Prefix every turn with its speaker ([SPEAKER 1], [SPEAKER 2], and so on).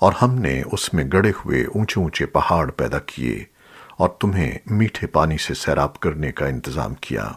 [SPEAKER 1] اور ہم نے اس میں گڑے ہوئے اونچے اونچے پہاڑ پیدا کیے اور تمہیں میٹھے پانی سے سیراب کرنے کا انتظام کیا۔